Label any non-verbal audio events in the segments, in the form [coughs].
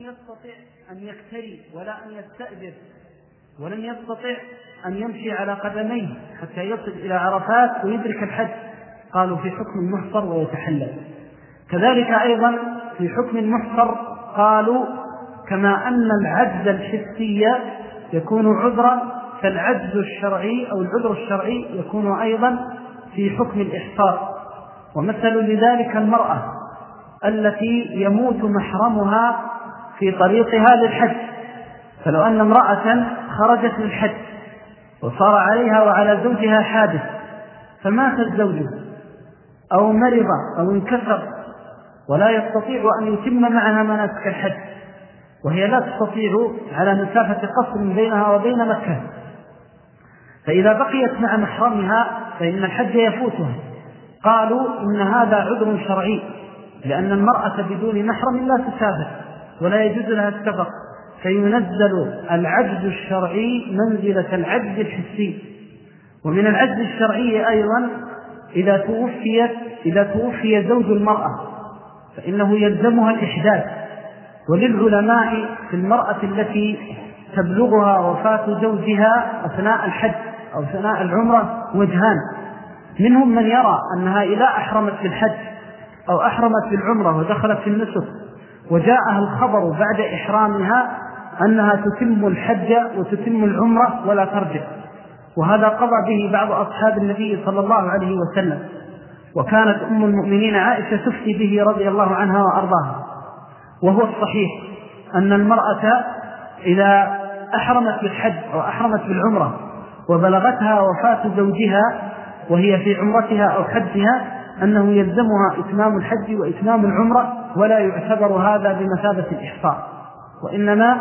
يستطع أن يكتري ولا أن يستأجر ولم يستطع أن يمشي على قدميه حتى يصل إلى عرفات ويدرك الحج قالوا في حكم المحصر ويتحلل. كذلك أيضا في حكم المحصر قالوا كما أن العجز الحسي يكون عذرا فالعجز الشرعي أو العذر الشرعي يكون أيضا في حكم الإحصار. ومثل لذلك المرأة التي يموت محرمها في طريقها للحج فلو أن امرأة خرجت للحج وصار عليها وعلى زوجها حادث فمات الزوج أو مرض أو انكسر ولا يستطيع أن يتم معها مناسك الحج وهي لا تستطيع على مسافة قصر بينها وبين مكة. فإذا بقيت مع محرمها فإن الحج يفوتها. قالوا إن هذا عذر شرعي لأن المرأة بدون محرم لا تسافر. ولا يجوز لها السفر. فينزل العجز الشرعي منزلة العجز الحسي. ومن العجز الشرعي أيضا إذا توفيت إذا توفي زوج المرأة فإنه يلزمها الإحداث. وللعلماء في المرأة التي تبلغها وفاة زوجها أثناء الحج أو أثناء العمرة وجهان. منهم من يرى أنها إذا أحرمت بالحج أو أحرمت بالعمرة ودخلت في النسك وجاءها الخبر بعد إحرامها أنها تتم الحج وتتم العمرة ولا ترجع. وهذا قضى به بعض أصحاب النبي صلى الله عليه وسلم. وكانت أم المؤمنين عائشة تفتي به رضي الله عنها وأرضاها. وهو الصحيح أن المرأة إذا أحرمت بالحج أو أحرمت بالعمرة وبلغتها وفاة زوجها وهي في عمرتها أو حجها أنه يلزمها إتمام الحج وإتمام العمرة ولا يعتبر هذا بمثابة الإحصاء وإنما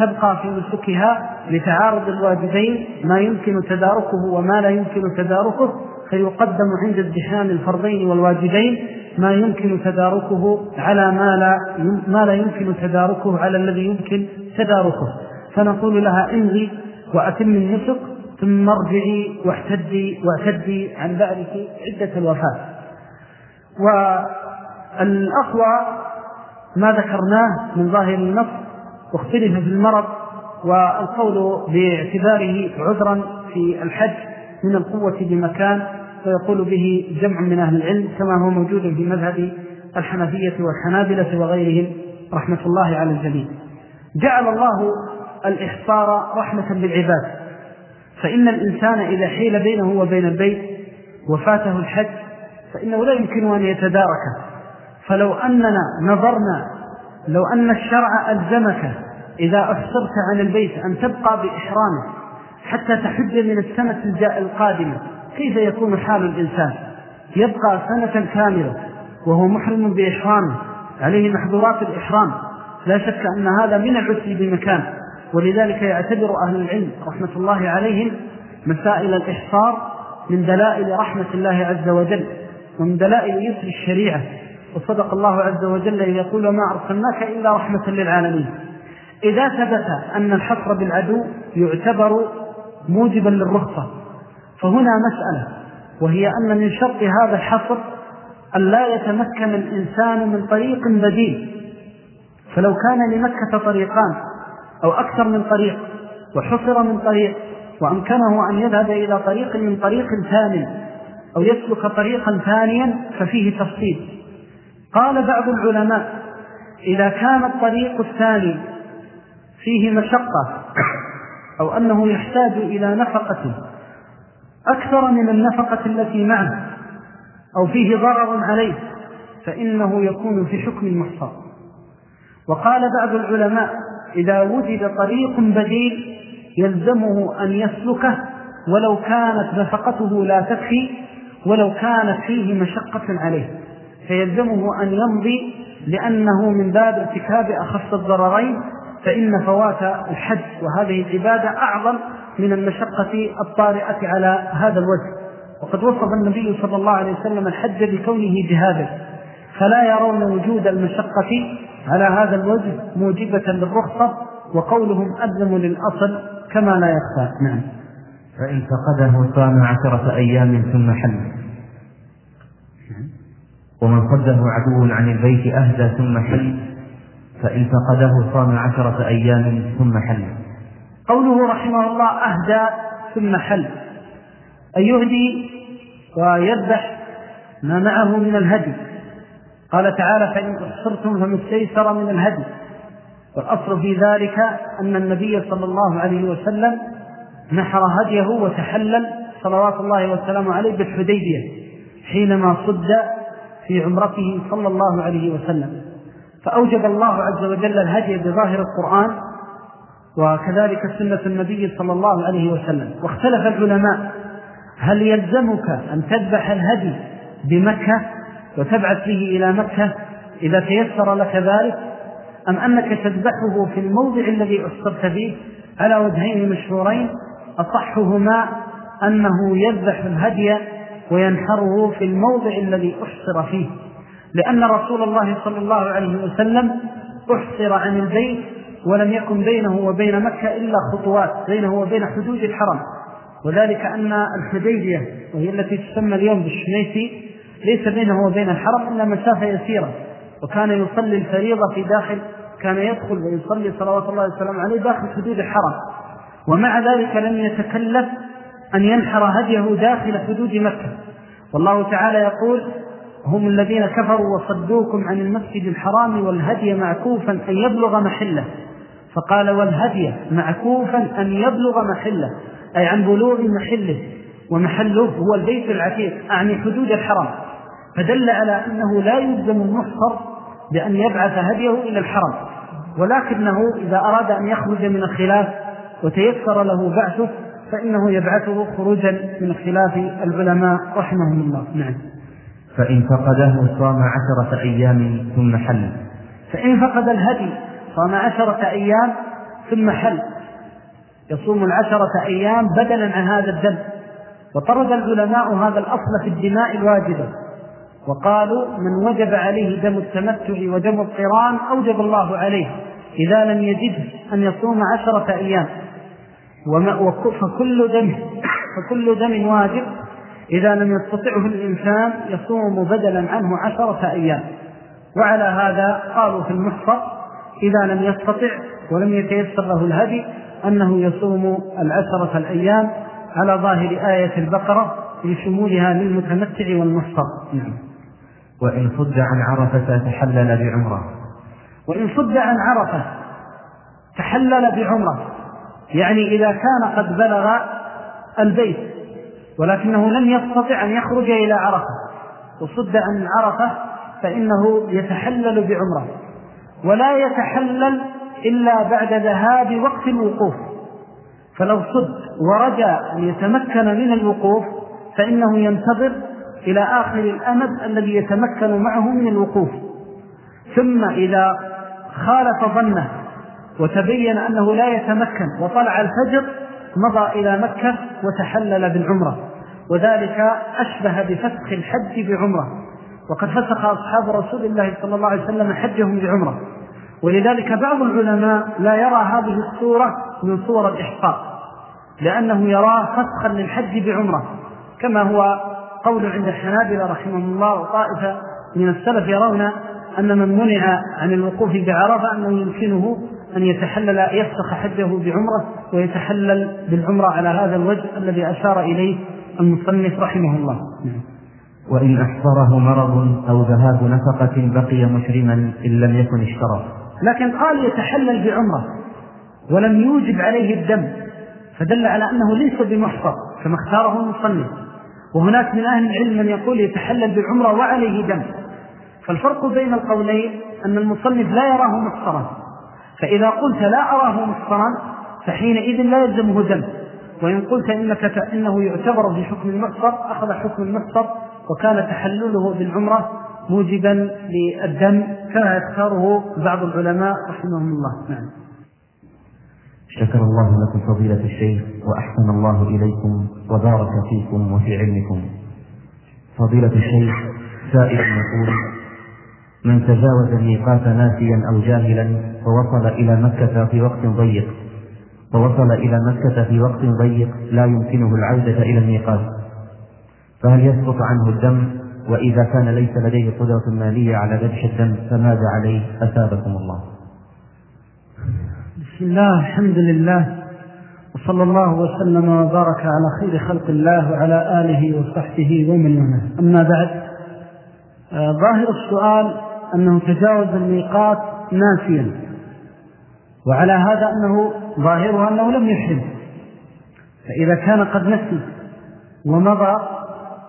تبقى في نسكها لتعارض الواجبين ما يمكن تداركه وما لا يمكن تداركه فيقدم عند ازدحام الفرضين والواجبين ما يمكن تداركه على ما لا ما لا يمكن تداركه على الذي يمكن تداركه. فنقول لها انغي وأتم النسك ثم ارجعي واحتدي واعتدي عن ذلك عدة الوفاة. والأقوى ما ذكرناه من ظاهر النص واختلف في المرض والقول باعتباره عذرا في الحج من القوة بمكان فيقول به جمع من أهل العلم كما هو موجود في مذهب الحنفية والحنابلة وغيرهم رحمة الله على الجميع. جعل الله الإحصار رحمة بالعباد فإن الإنسان إذا حيل بينه وبين البيت وفاته الحج فإنه لا يمكن أن يتداركه. فلو أننا نظرنا لو أن الشرع ألزمك إذا أفصرت عن البيت أن تبقى بإحرامه حتى تحج من السنة القادمة كيف يكون حال الإنسان؟ يبقى سنة كاملة وهو محرم بإحرامه عليه محظورات الإحرام. لا شك أن هذا من العسر بمكان ولذلك يعتبر أهل العلم رحمة الله عليهم مسائل الإحصار من دلائل رحمة الله عز وجل ومن دلائل يسر الشريعة. وصدق الله عز وجل يقول ما أرسلناك إلا رحمة للعالمين إذا ثبت أن الحصر بالعدو يعتبر موجبا للرخصة فهنا مسألة وهي أن من شرط هذا الحصر أن لا يتمكن الإنسان من طريق بديل. فلو كان لمكة طريقان أو أكثر من طريق وحصر من طريق وأمكنه أن يذهب إلى طريق من طريق ثاني أو يسلك طريقا ثانيا ففيه تفصيل. قال بعض العلماء إذا كان الطريق الثاني فيه مشقة أو أنه يحتاج إلى نفقة أكثر من النفقة التي معه أو فيه ضرر عليه فإنه يكون في حكم المحصر وقال بعض العلماء إذا وجد طريق بديل يلزمه أن يسلكه ولو كانت نفقته لا تكفي ولو كانت فيه مشقة عليه. فيلزمه أن يمضي لأنه من باب ارتكاب أخف الضررين فإن فوات الحج وهذه العبادة أعظم من المشقة الطارئة على هذا الوجه. وقد وصف النبي صلى الله عليه وسلم الحج بكونه جهادا. فلا يرون وجود المشقة على هذا الوجه موجبة للرخصة وقولهم ألزم للأصل كما لا يخفى. نعم. فإن فقده صام عشرة أيام ثم حل. ومن صده عدو عن البيت أهدى ثم حل فإن فقده صام عشرة أيام ثم حل. قوله رحمه الله أهدى ثم حل أن يهدي ويذبح ما معه من الهدي. قال تعالى فإن أحصرتم فما استيسر من الهدي. والأصل في ذلك أن النبي صلى الله عليه وسلم نحر هديه وتحلل صلوات الله والسلام عليه بالحديبية حينما صد في عمرته صلى الله عليه وسلم. فأوجب الله عز وجل الهدي بظاهر القرآن وكذلك سنة النبي صلى الله عليه وسلم. واختلف العلماء هل يلزمك أن تذبح الهدي بمكة وتبعث به إلى مكة إذا تيسر لك ذلك؟ أم أنك تذبحه في الموضع الذي أحصرت فيه على وجهين مشهورين؟ أصحهما أنه يذبح الهدي وينحره في الموضع الذي أحصر فيه. لأن رسول الله صلى الله عليه وسلم أحصر عن البيت ولم يكن بينه وبين مكة إلا خطوات بينه وبين حدود الحرم. وذلك أن الحديبية وهي التي تسمى اليوم بالشميسي ليس بينه وبين الحرم إلا مسافة يسيرة. وكان يصلي الفريضة في داخل كان يدخل ويصلي صلوات الله والسلام عليه داخل حدود الحرم. ومع ذلك لم يتكلف أن ينحر هديه داخل حدود مكة. والله تعالى يقول هم الذين كفروا وصدوكم عن المسجد الحرام والهدي معكوفا أن يبلغ محله. فقال والهدي معكوفا أن يبلغ محله أي عن بلوغ محله ومحله هو البيت العتيق أعني حدود الحرم. فدل على أنه لا يلزم المحصر بأن يبعث هديه إلى الحرم. ولكنه إذا أراد أن يخرج من الخلاف وتيسر له بعثه فإنه يبعثه خروجا من خلاف العلماء رحمهم الله. نعم. فإن فقده صام عشرة أيام ثم حل. فإن فقد الهدي صام عشرة أيام ثم حل. يصوم العشرة أيام بدلا عن هذا الدم. وطرد العلماء هذا الأصل في الدماء الواجبة. وقالوا من وجب عليه دم التمتع ودم القران أوجب الله عليه. إذا لم يجد أن يصوم عشرة أيام. فكل دم فكل دم واجب. إذا لم يستطعه الإنسان يصوم بدلا عنه عشرة أيام. وعلى هذا قالوا في المحصر إذا لم يستطع ولم يتيسر له الهدي أنه يصوم العشرة الأيام على ظاهر آية البقرة لشمولها للمتمتع والمحصر. نعم. وإن صد عن عرفة تحلل بعمرة. وإن صد عن عرفة تحلل بعمرة. يعني إذا كان قد بلغ البيت ولكنه لم يستطع أن يخرج إلى عرفة وصد عن عرفة فإنه يتحلل بعمرة ولا يتحلل إلا بعد ذهاب وقت الوقوف. فلو صد ورجى أن يتمكن من الوقوف فإنه ينتظر إلى آخر الأمد الذي يتمكن معه من الوقوف. ثم إذا خالف ظنه وتبين أنه لا يتمكن وطلع الفجر مضى إلى مكة وتحلل بالعمرة وذلك أشبه بفسخ الحج بعمرة وقد فسخ أصحاب رسول الله صلى الله عليه وسلم حجهم بعمرة. ولذلك بعض العلماء لا يرى هذه الصورة من صور الإحقاق لأنه يراه فسخا للحج بعمرة كما هو قول عند الحنابلة رحمه الله وطائفة من السلف يرون أن من منع عن الوقوف بعرفة أنه يمكنه أن يتحلل يفسخ حجه بعمرة ويتحلل بالعمرة على هذا الوجه الذي أشار إليه المصنف رحمه الله. وإن أحضره مرض أو ذهاب نفقة بقي مشرما إن لم يكن اشترى لكن قال يتحلل بعمرة ولم يوجب عليه الدم فدل على أنه ليس بمحصر كما اختاره المصنف. وهناك من أهل العلم من يقول يتحلل بالعمرة وعليه دم. فالفرق بين القولين أن المصنف لا يراه محصرا فإذا قلت لا أراه محصرا فحينئذ لا يلزمه دم وإن قلت إنك إنه يعتبر في حكم المحصر أخذ حكم المحصر وكان تحلله بالعمرة موجبا للدم كما يختاره بعض العلماء رحمهم الله. نعم. شكر الله لكم فضيلة الشيخ وأحسن الله إليكم وبارك فيكم وفي علمكم. فضيلة الشيخ سائل يقول من تجاوز الميقات ناسيا أو جاهلا ووصل إلى مكة في وقت ضيق. ووصل إلى مكة في وقت ضيق لا يمكنه العودة إلى الميقات. فهل يسقط عنه الدم؟ وإذا كان ليس لديه قدرة مالية على ذبح الدم فماذا عليه؟ أثابكم الله. بسم الله الحمد لله. وصلى الله وسلم وبارك على خير خلق الله وعلى آله وصحبه ومن أما بعد آه، ظاهر السؤال أنه تجاوز الميقات ناسيا. وعلى هذا أنه ظاهره أنه لم يحرم فإذا كان قد نسي ومضى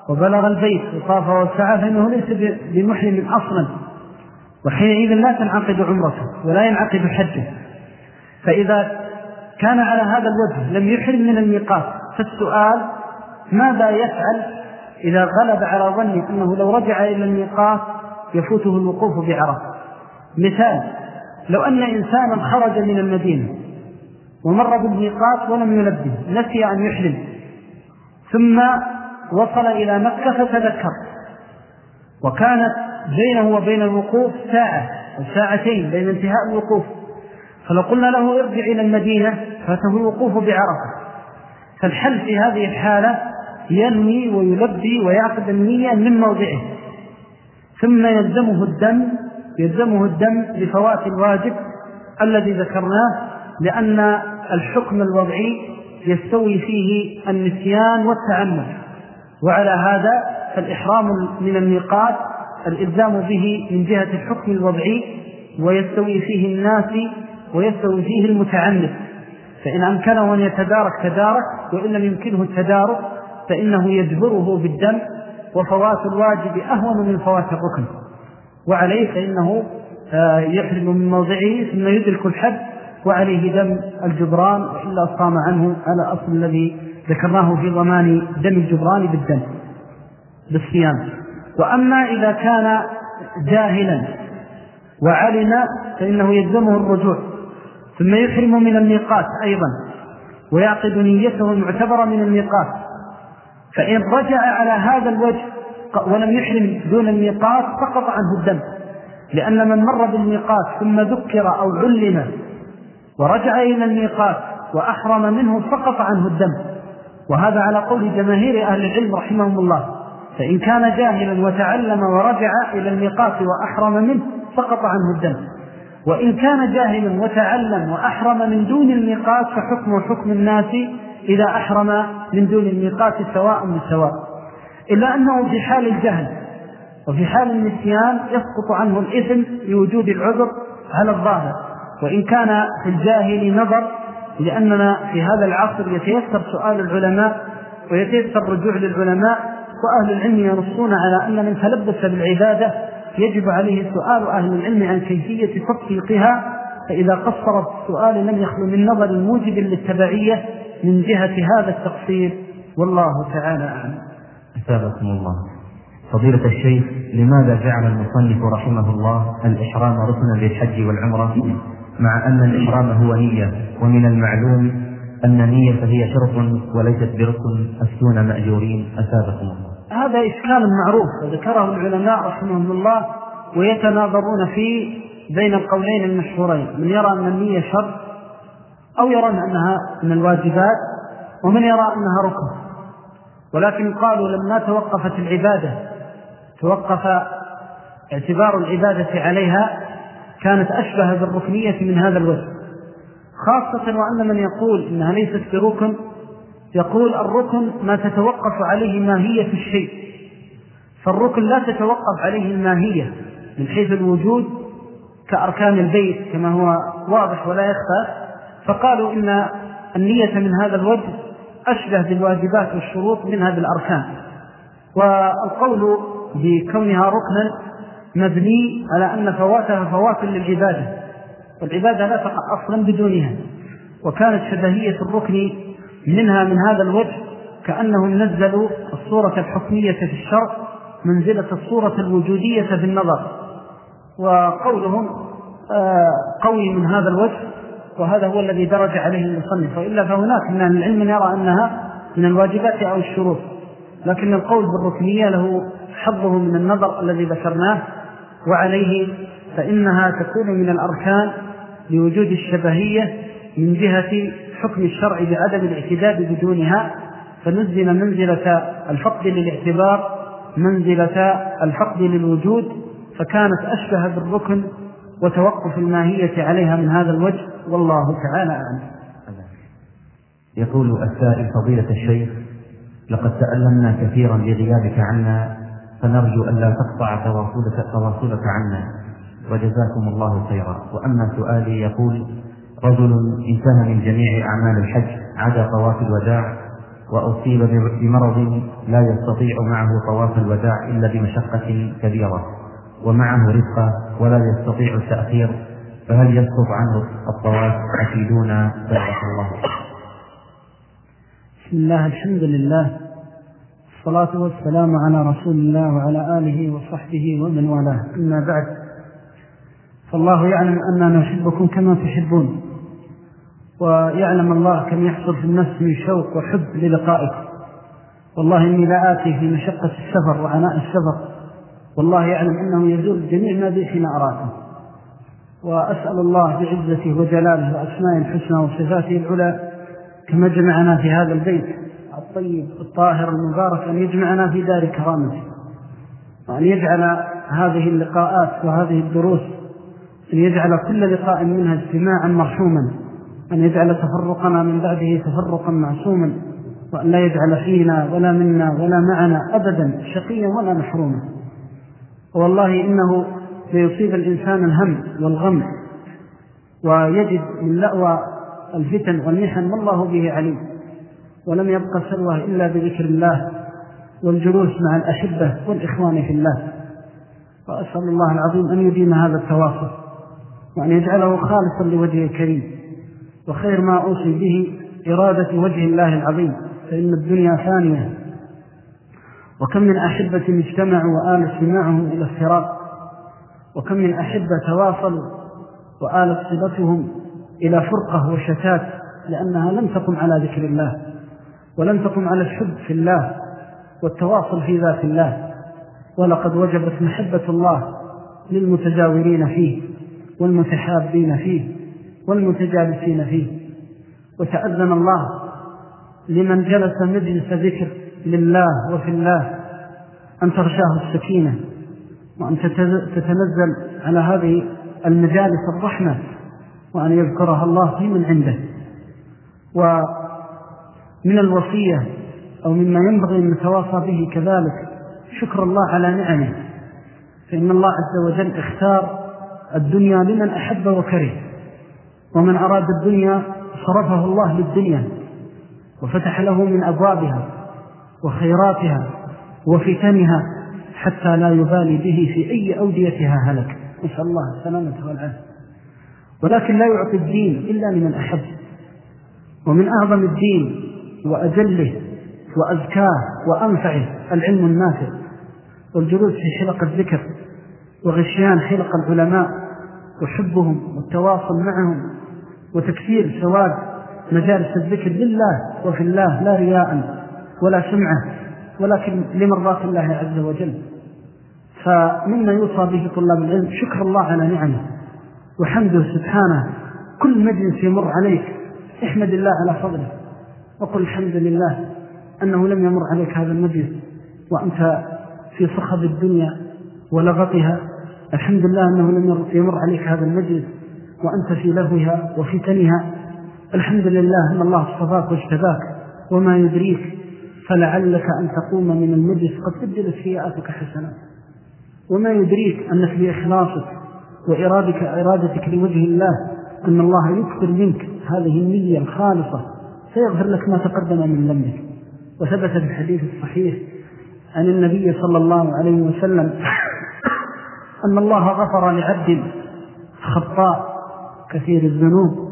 وبلغ البيت وطاف وسعى فإنه ليس بمحرم أصلا. وحينئذ لا تنعقد عمرته ولا ينعقد حجه. فإذا كان على هذا الوجه لم يحرم من الميقات فالسؤال ماذا يفعل إذا غلب على ظنه أنه لو رجع إلى الميقات يفوته الوقوف بعرفة مثال لو أن إنسانا خرج من المدينة ومر بالميقات ولم يلبه نسي أن يحرم ثم وصل إلى مكة فتذكر. وكانت بينه وبين الوقوف ساعة أو ساعتين بين انتهاء الوقوف. فلو قلنا له ارجع إلى المدينة فاته الوقوف بعرفة. فالحل في هذه الحالة ينوي ويلبي ويعقد النية من موضعه. ثم يلزمه الدم يلزمه الدم لفوات الواجب الذي ذكرناه لأن الحكم الوضعي يستوي فيه النسيان والتعمد وعلى هذا فالإحرام من الميقات الإلزام به من جهة الحكم الوضعي ويستوي فيه الناس ويستوي فيه المتعمد. فإن أمكنه أن يتدارك تدارك وإن لم يمكنه التدارك فإنه يجبره بالدم وفوات الواجب أهون من فوات الركن. وعليه فإنه آه، يحرم من موضعه ثم يدرك الحد وعليه دم الجبران وإلا صام عنه على أصل الذي ذكرناه في ضمان دم الجبران بالدم بالصيام. وأما إذا كان جاهلا وعلم فإنه يلزمه الرجوع ثم يحرم من الميقات أيضا ويعقد نيته المعتبرة من الميقات فإن رجع على هذا الوجه ولم يحرم دون الميقات سقط عنه الدم. لأن من مر بالميقات ثم ذكر أو علم ورجع إلى الميقات وأحرم منه سقط عنه الدم. وهذا على قول جماهير أهل العلم رحمهم الله. فإن كان جاهلا وتعلم ورجع إلى الميقات وأحرم منه سقط عنه الدم. وإن كان جاهلا وتعلم وأحرم من دون الميقات فحكم حكم الناس إذا أحرم من دون الميقات سواء بسواء إلا أنه في حال الجهل وفي حال النسيان يسقط عنه الإثم لوجود العذر على الظاهر. وإن كان في الجاهل نظر لأننا في هذا العصر يتيسر سؤال العلماء ويتيسر الرجوع للعلماء وأهل العلم ينصون على أن من تلبس بالعبادة يجب عليه سؤال أهل العلم عن كيفية تطبيقها فإذا قصر السؤال لم يخلو من نظر موجب للتبعية من جهة هذا التقصير والله تعالى أعلم. أثابكم الله. فضيلة الشيخ لماذا جعل المصنف رحمه الله الإحرام ركنا للحج والعمرة؟ مع أن الإحرام هو نية ومن المعلوم أن النية هي شرط وليست بركن أفتون مأجورين. أثابكم الله. هذا إشكال معروف وذكره العلماء رحمهم الله ويتناظرون فيه بين القولين المشهورين. من يرى أن النية شرط أو يرى أنها من الواجبات ومن يرى أنها ركن. ولكن قالوا لما توقفت العبادة توقف اعتبار العبادة عليها كانت أشبه بالركنية من هذا الوجه. خاصة وأن من يقول إنها ليست بركن يقول الركن ما تتوقف عليه ماهية الشيء. فالركن لا تتوقف عليه الماهية من حيث الوجود كأركان البيت كما هو واضح ولا يخفى. فقالوا إن النية من هذا الوجه أشبه بالواجبات والشروط من هذه الأركان. والقول بكونها ركنا مبني على أن فواتها فوات للعبادة والعبادة لا تقع أصلا بدونها. وكانت شبهية الركن منها من هذا الوجه كأنهم نزلوا الصورة الحكمية في الشرع منزلة الصورة الوجودية في النظر. وقولهم آه، قوي من هذا الوجه وهذا هو الذي درج عليه المصنف. وإلا فهناك من العلم يرى أنها من الواجبات أو الشروط. لكن القول بالركنية له حظه من النظر الذي ذكرناه وعليه فإنها تكون من الأركان لوجود الشبهية من جهة حكم الشرع بعدم الاعتداد بدونها. فنزل منزلة الفقد للاعتبار منزلة الفقد للوجود فكانت أشبه بالركن وتوقف الماهية عليها من هذا الوجه. والله تعالى أعلم. يقول السائل فضيلة الشيخ لقد تألمنا كثيرا لغيابك عنا فنرجو أن لا تقطع تواصلك, تواصلك عنا وجزاكم الله خيرا. وأما سؤالي يقول رجل انتهى من جميع أعمال الحج عدا طواف الوداع وأصيب بمرض لا يستطيع معه طواف الوداع إلا بمشقة كبيرة ومعه رفقة ولا يستطيع التأخير فهل يسقط عنه الطواف أفيدونا بارك الله. بسم الله الحمد لله الصلاة والسلام على رسول الله وعلى آله وصحبه ومن والاه. أما بعد فالله يعلم أننا نحبكم كما تحبون ويعلم الله كم يحصل في النفس من شوق وحب للقائك. والله إني لا آتي في مشقة السفر وعناء السفر والله يعلم أنه يزول جميع ما بي حين أراكم. وأسأل الله بعزته وجلاله وأسماء الحسنى وصفاته العلى كما جمعنا في هذا البيت الطيب الطاهر المبارك أن يجمعنا في دار كرامته وأن يجعل هذه اللقاءات وهذه الدروس أن يجعل كل لقاء منها اجتماعا مرحوما أن يجعل تفرقنا من بعده تفرقا معصوما وأن لا يجعل فينا ولا منا ولا معنا أبدا شقيا ولا محروما والله إنه ليصيب الإنسان الهم والغم ويجد من لأوى الفتن والنحن ما الله به عليم ولم يبقى سلوى إلا بذكر الله والجلوس مع الأحبة والإخوان في الله وأسأل الله العظيم أن يديم هذا التواصل وأن يجعله خالصا لوجه الكريم وخير ما أوصي به إرادة وجه الله العظيم فإن الدنيا ثانية. وكم من أحبة اجتمعوا وآل استماعهم إلى الصراط وكم من أحبة تواصلوا وآلت صلتهم إلى فرقة وشتات لأنها لم تقم على ذكر الله ولم تقم على الحب في الله والتواصل في ذات الله ولقد وجبت محبة الله للمتجاورين فيه والمتحابين فيه والمتجالسين فيه وتأذن الله لمن جلس مجلس ذكر لله وفي الله أن ترشاه السكينة وأن تتنزل على هذه المجالس الرحمة وأن يذكرها الله في من عنده. ومن الوصية أو مما ينبغي أن نتواصى به كذلك شكر الله على نعمه. فإن الله عز وجل اختار الدنيا لمن أحب وكره ومن أراد الدنيا صرفه الله للدنيا وفتح له من أبوابها وخيراتها وفتنها حتى لا يبالي به في أي أوديتها هلك. نسأل الله السلامة والعافية. ولكن لا يعطي الدين إلا لمن أحب. ومن أعظم الدين وأجله وأزكاه وأنفعه العلم النافع والجلوس في حلق الذكر وغشيان حلق العلماء وحبهم والتواصل معهم وتكثير سواد مجالس الذكر لله وفي الله لا رياء ولا سمعة. ولكن لمرضات الله عز وجل. فمما يوصى به طلاب العلم شكر الله على نعمه. وحمده سبحانه. كل مجلس يمر عليك. احمد الله على فضله. وقل الحمد لله أنه لم يمر عليك هذا المجلس. وأنت في صخب الدنيا ولغطها. الحمد لله أنه لم يمر عليك هذا المجلس. وأنت في لهوها وفتنها. الحمد لله أن الله اصطفاك واجتباك وما يدريك. فلعلك أن تقوم من المجلس قد تبدلت سيئاتك حسنات وما يدريك أنك بإخلاصك وإرادك إرادتك لوجه الله أن الله يكثر منك هذه النية الخالصة سيغفر لك ما تقدم من ذنبك. وثبت في الحديث الصحيح عن النبي صلى الله عليه وسلم [coughs] أن الله غفر لعبد خطاء كثير الذنوب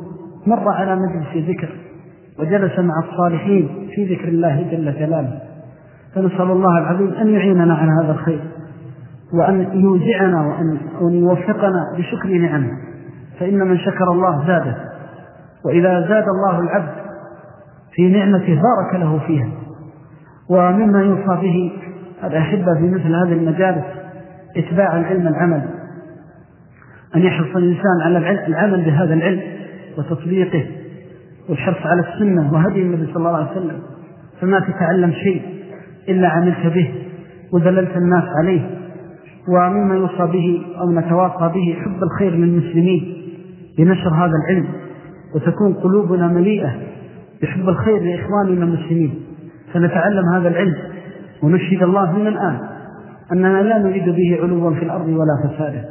مر على مجلس ذكر. وجلس مع الصالحين في ذكر الله جل جلاله. فنسأل الله العظيم أن يعيننا على هذا الخير وأن يوزعنا وأن يوفقنا بشكر نعمه. فإن من شكر الله زاده وإذا زاد الله العبد في نعمته بارك له فيها. ومما يوصى به الأحبة في مثل هذه المجالس إتباع العلم العمل. أن يحرص الإنسان على العمل بهذا العلم وتطبيقه. والحرص على السنة وهدي النبي صلى الله عليه وسلم فما تتعلم شيء إلا عملت به ودللت الناس عليه. ومما يوصى به أو نتواصى به حب الخير للمسلمين بنشر هذا العلم وتكون قلوبنا مليئة بحب الخير لإخواننا المسلمين. فنتعلم هذا العلم ونشهد الله من الآن أننا لا نريد به علوا في الأرض ولا فسادا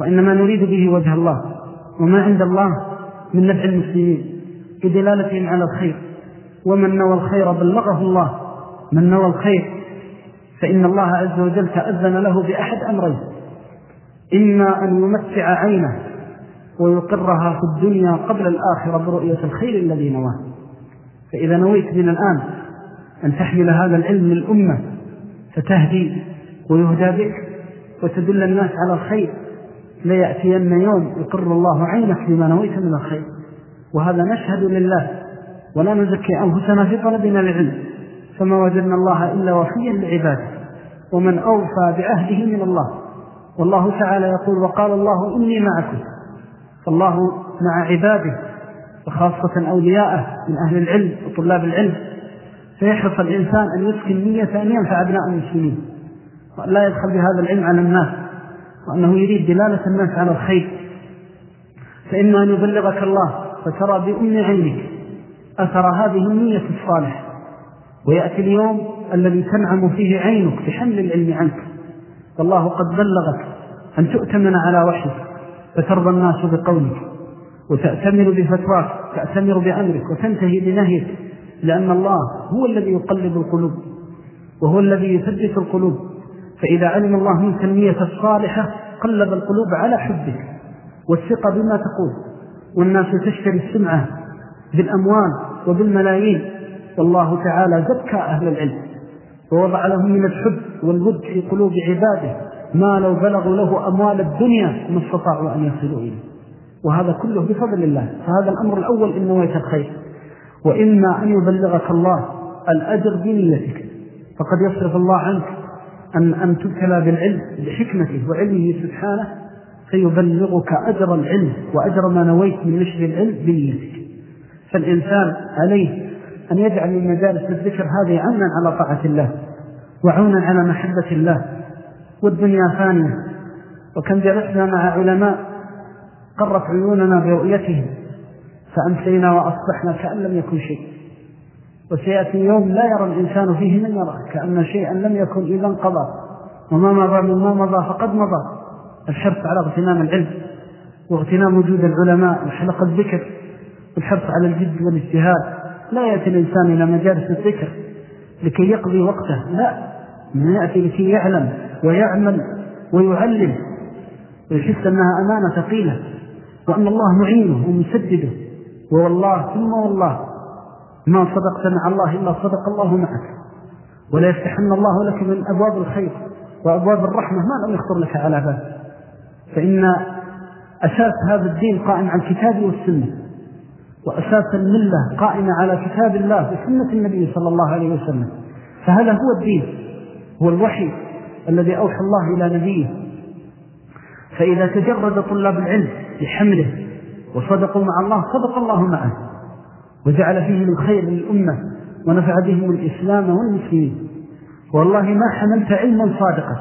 وإنما نريد به وجه الله وما عند الله من نفع المسلمين. بدلالتهم على الخير. ومن نوى الخير بلغه الله. من نوى الخير فإن الله عز وجل تأذن له بأحد أمرين. إما أن يمتع عينه ويقرها في الدنيا قبل الآخرة برؤية الخير الذي نواه. فإذا نويت من الآن أن تحمل هذا العلم للأمة فتهدي ويهدى بك وتدل الناس على الخير. ليأتين يوم يقر الله عينك بما نويت من الخير. وهذا نشهد لله ولا نزكي أنفسنا في طلبنا للعلم فما وجدنا الله إلا وفيا لعباده ومن أوفى بعهده من الله والله تعالى يقول وقال الله إني معكم فالله مع عباده وخاصة أولياءه من أهل العلم وطلاب العلم فيحرص الإنسان أن يسكن نية أن ينفع أبناء المسلمين وأن لا يدخل بهذا العلم على الناس وأنه يريد دلالة الناس على الخير فإما أن يبلغك الله فترى بأم عينك أثر هذه النية الصالحة. ويأتي اليوم الذي تنعم فيه عينك بحمل العلم عنك. والله قد بلغك أن تؤتمن على وحيك فترضى الناس بقولك وتأتمر بفتواك تأتمر بأمرك وتنتهي بنهيك لأن الله هو الذي يقلب القلوب وهو الذي يثبت القلوب. فإذا علم الله منك النية الصالحة قلب القلوب على حبك والثقة بما تقول. والناس تشتري السمعة بالأموال وبالملايين. والله تعالى زكى أهل العلم ووضع لهم من الحب والود في قلوب عباده ما لو بلغوا له أموال الدنيا ما استطاعوا أن يصلوا إليه. وهذا كله بفضل الله. فهذا الأمر الأول إن نويت الخير. وإما أن يبلغك الله الأجر بنيتك. فقد يصرف الله عنك أن, أن تبتلى بالعلم بحكمته وعلمه سبحانه فيبلغك أجر العلم وأجر ما نويت من نشر العلم بنيتك. فالإنسان عليه أن يجعل من مجالس الذكر هذه عونا على طاعة الله وعونا على محبة الله والدنيا ثانية وكم جلسنا مع علماء قرت عيوننا برؤيتهم فأمسينا وأصبحنا كأن لم يكن شيء. وسيأتي يوم لا يرى الإنسان فيه من يرى كأن شيئا لم يكن إذا انقضى. وما مضى من ما مضى فقد مضى. الحرص على اغتنام العلم واغتنام وجود العلماء وحلق الذكر والحرص على الجد والاجتهاد. لا يأتي الإنسان إلى مجالس الذكر لكي يقضي وقته. لا. من يأتي لكي يعلم ويعمل ويعلم. ويحس أنها أمانة ثقيلة وأن الله معينه ومسدده. ووالله ثم والله ما صدقت مع الله إلا صدق الله معك. ولا يفتحن الله لك من أبواب الخير وأبواب الرحمة. ما لم يخطر لك على بال فإن أساس هذا الدين قائم على الكتاب والسنة وأساس الملة قائمة على كتاب الله وسنة النبي صلى الله عليه وسلم. فهذا هو الدين هو الوحي الذي أوحى الله إلى نبيه. فإذا تجرد طلاب العلم بحمله وصدقوا مع الله صدق الله معه وجعل فيهم الخير للأمة ونفع بهم الإسلام والمسلمين. والله ما حملت علما صادقا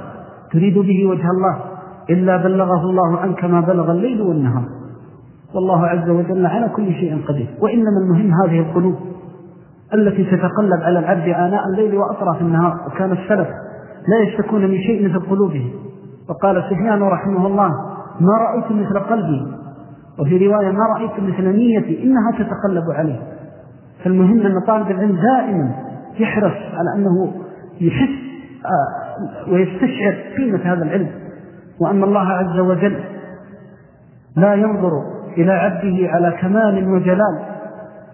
تريد به وجه الله. إلا بلغه الله عنك ما بلغ الليل والنهار. والله عز وجل على كل شيء قدير. وإنما المهم هذه القلوب التي تتقلب على العبد آناء الليل وأطراف النهار. وكان السلف لا يشتكون من شيء مثل قلوبهم. وقال سفيان رحمه الله ما رأيت مثل قلبي. وفي رواية ما رأيت مثل نيتي. إنها تتقلب عليه. فالمهم أن طالب العلم دائما يحرص على أنه يحس آه، ويستشعر قيمة هذا العلم. وأن الله عز وجل لا ينظر إلى عبده على كمال وجلال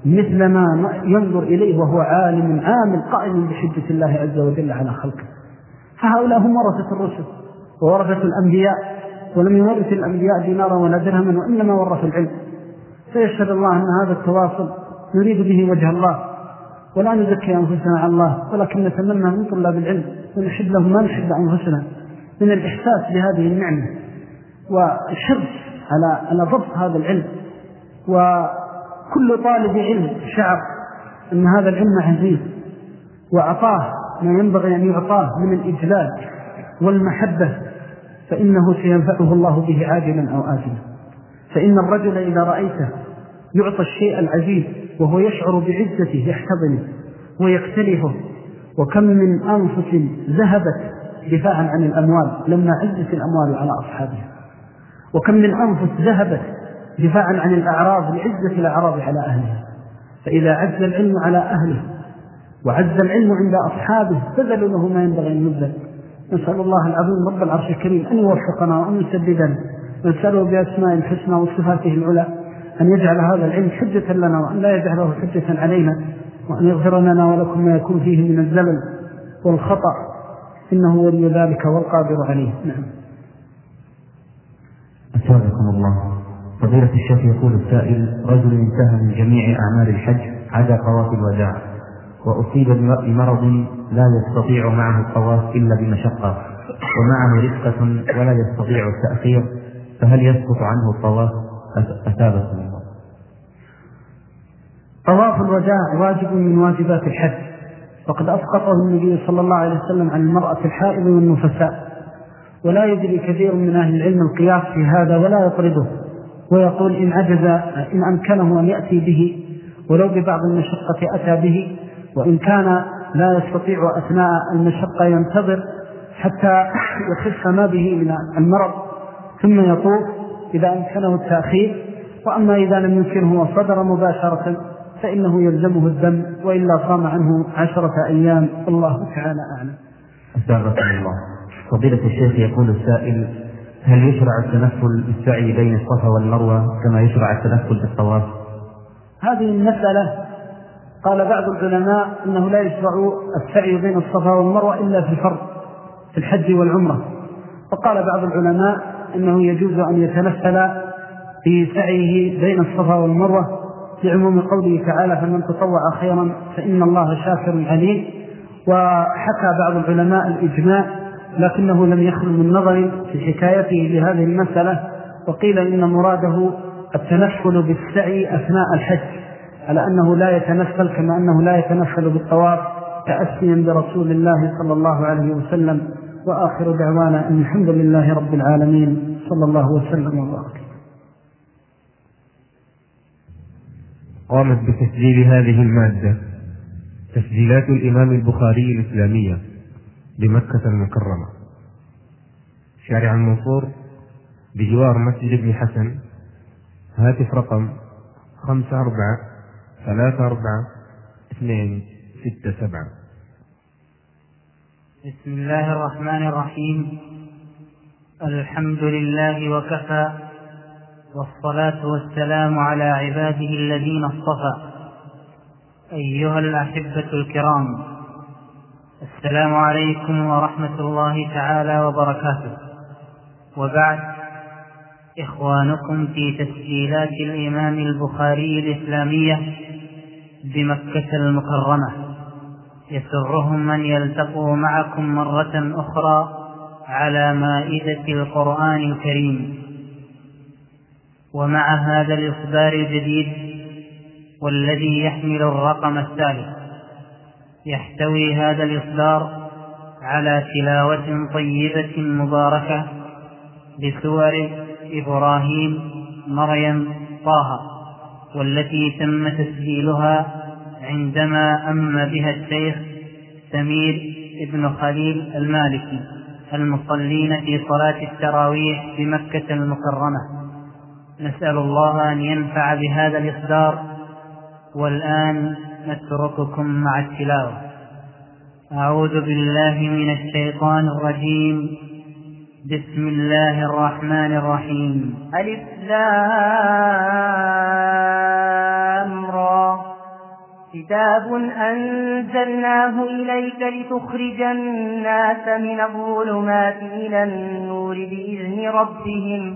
مثل ما ينظر إليه وهو عالم عامل قائم بحجة الله عز وجل على خلقه. فهؤلاء هم ورثة الرسل وورثة الأنبياء ولم يورث الأنبياء دينارا ولا درهما وإنما ورث العلم. فيشهد الله أن هذا التواصل نريد به وجه الله. ولا نزكي أنفسنا على الله ولكن نتمنى من طلاب العلم ونحب لهم ما نحب أنفسنا. من الإحساس بهذه النعمة والحرص على على ضبط هذا العلم. وكل طالب علم شعر أن هذا العلم عزيز وأعطاه ما ينبغي أن يعطاه من الإجلال والمحبة فإنه سينفعه الله به عاجلا أو آجلا. فإن الرجل إذا رأيته يعطى الشيء العزيز وهو يشعر بعزته يحتضنه ويكتلفه وكم من أنفس ذهبت دفاعا عن الأموال لما عزت الأموال على أصحابها. وكم من أنفس ذهبت دفاعا عن الأعراض لعزة الأعراض على أهلها. فإذا عز العلم على أهله وعز العلم عند أصحابه بذلوا له ما ينبغي أن يبذل. نسأل الله العظيم رب العرش الكريم أن يوفقنا وأن يسددنا. نسأله بأسماء الحسنى وصفاته العلى أن يجعل هذا العلم حجة لنا وأن لا يجعله حجة علينا وأن يغفر لنا ولكم ما يكون فيه من الزلل والخطأ. إنه ولي ذلك والقادر عليه. نعم. أسابقكم الله. فضيلة الشيخ يقول السائل رجل انتهى من جميع أعمال الحج عدا طواف الوداع وأصيب بمرض لا يستطيع معه الطواف إلا بمشقة ومعه رفقة ولا يستطيع التأخير فهل يسقط عنه الطواف؟ أثابكم الله. طواف الوداع واجب من واجبات الحج. وقد أسقطه النبي صلى الله عليه وسلم عن المرأة الحائض والنفساء ولا يدري كثير من أهل العلم القياس في هذا ولا يطرده. ويقول إن عجز إن أمكنه أن يأتي به ولو ببعض المشقة أتى به وإن كان لا يستطيع أثناء المشقة ينتظر حتى يخف ما به من المرض. ثم يطوف إذا أمكنه التأخير. وأما إذا لم يمكنه وصدر مباشرة فإنه يلزمه الدم وإلا صام عنه عشرة أيام الله تعالى أعلم. أستاذكم الله. فضيلة الشيخ يقول السائل هل يشرع التنفل بالسعي بين الصفا والمروة كما يشرع التنفل بالطواف؟ هذه المسألة قال بعض العلماء أنه لا يشرع السعي بين الصفا والمروة إلا في الفرض في الحج والعمرة. وقال بعض العلماء أنه يجوز أن يتنفل في سعيه بين الصفا والمروة لعموم قوله تعالى فمن تطوع خيرا فإن الله شاكر عليم. وحكى بعض العلماء الإجماع لكنه لم يخل من نظر في حكايته لهذه المسألة وقيل إن مراده التنفل بالسعي أثناء الحج على أنه لا يتنفل كما أنه لا يتنفل بالطواف تأسيا برسول الله صلى الله عليه وسلم. وآخر دعوانا أن الحمد لله رب العالمين. صلى الله وسلم وبارك. قامت بتسجيل هذه المادة. تسجيلات الإمام البخاري الإسلامية بمكة المكرمة. شارع المنصور بجوار مسجد ابن حسن هاتف رقم خمسة أربعة ثلاثة أربعة اثنين ستة سبعة. بسم الله الرحمن الرحيم. الحمد لله وكفى. والصلاة والسلام على عباده الذين اصطفى. أيها الأحبة الكرام السلام عليكم ورحمة الله تعالى وبركاته. وبعد إخوانكم في تسجيلات الإمام البخاري الإسلامية بمكة المكرمة. يسرهم أن يلتقوا معكم مرة أخرى على مائدة القرآن الكريم. ومع هذا الإصدار الجديد والذي يحمل الرقم الثالث يحتوي هذا الإصدار على تلاوة طيبة مباركة لسور إبراهيم مريم طه والتي تم تسجيلها عندما أم بها الشيخ سمير ابن خليل المالكي المصلين في صلاة التراويح بمكة المكرمة. نسأل الله أن ينفع بهذا الإصدار. والآن نترككم مع التلاوة. أعوذ بالله من الشيطان الرجيم. بسم الله الرحمن الرحيم. ألف لام را. كتاب أنزلناه إليك لتخرج الناس من الظلمات إلى النور بإذن ربهم.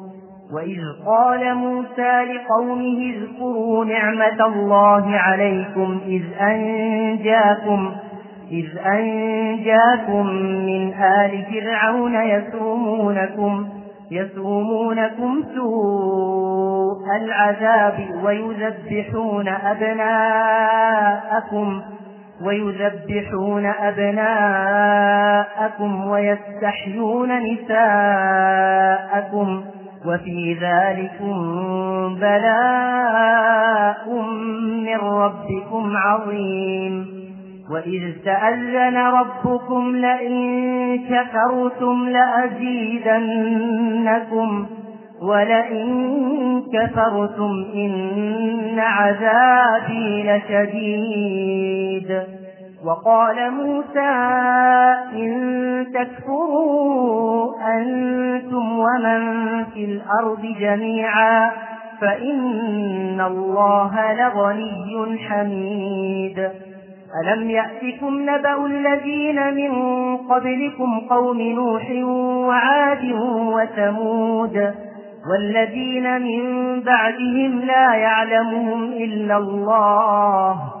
وإذ قال موسى لقومه اذكروا نعمة الله عليكم إذ أنجاكم إذ أنجاكم من آل فرعون يسومونكم يسومونكم سوء العذاب ويذبحون أبناءكم ويذبحون أبناءكم ويستحيون نساءكم وفي ذلكم بلاء من ربكم عظيم. وإذ تأذن ربكم لئن شكرتم لأزيدنكم ولئن كفرتم إن عذابي لشديد. وقال موسى إن تكفروا أنتم ومن في الأرض جميعا فإن الله لغني حميد. ألم يأتكم نبأ الذين من قبلكم قوم نوح وعاد وثمود والذين من بعدهم لا يعلمهم إلا الله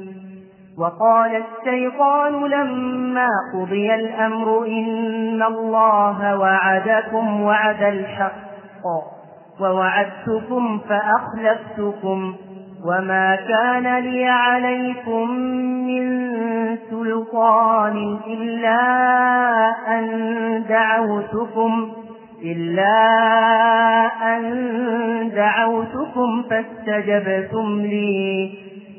وقال الشيطان لما قضي الأمر إن الله وعدكم وعد الحق ووعدتكم فأخلفتكم وما كان لي عليكم من سلطان إلا أن دعوتكم إلا أن دعوتكم فاستجبتم لي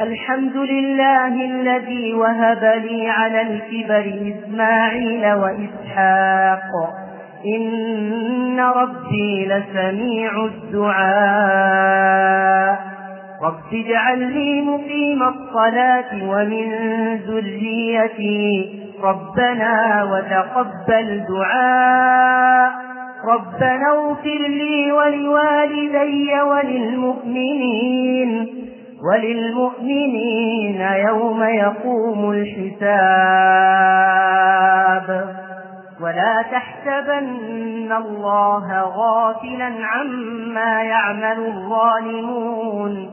الحمد لله الذي وهب لي على الكبر إسماعيل وإسحاق. إن ربي لسميع الدعاء. رب اجعل لي مقيم الصلاة ومن ذريتي. ربنا وتقبل دعاء. ربنا اغفر لي ولوالدي وللمؤمنين. وللمؤمنين يوم يقوم الحساب. ولا تحسبن الله غافلا عما يعمل الظالمون.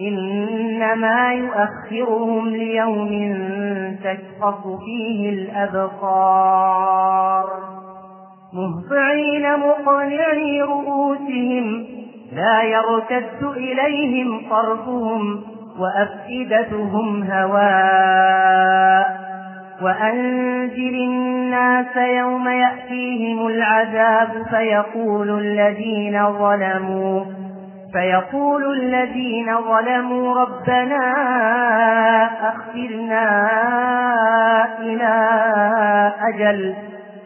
إنما يؤخرهم ليوم تشخص فيه الأبصار. مهطعين مقنعي رؤوسهم لا يرتد إليهم طرفهم وأفئدتهم هواء وأنذر الناس يوم يأتيهم العذاب فيقول الذين ظلموا فيقول الذين ظلموا ربنا أخفرنا إلى أجل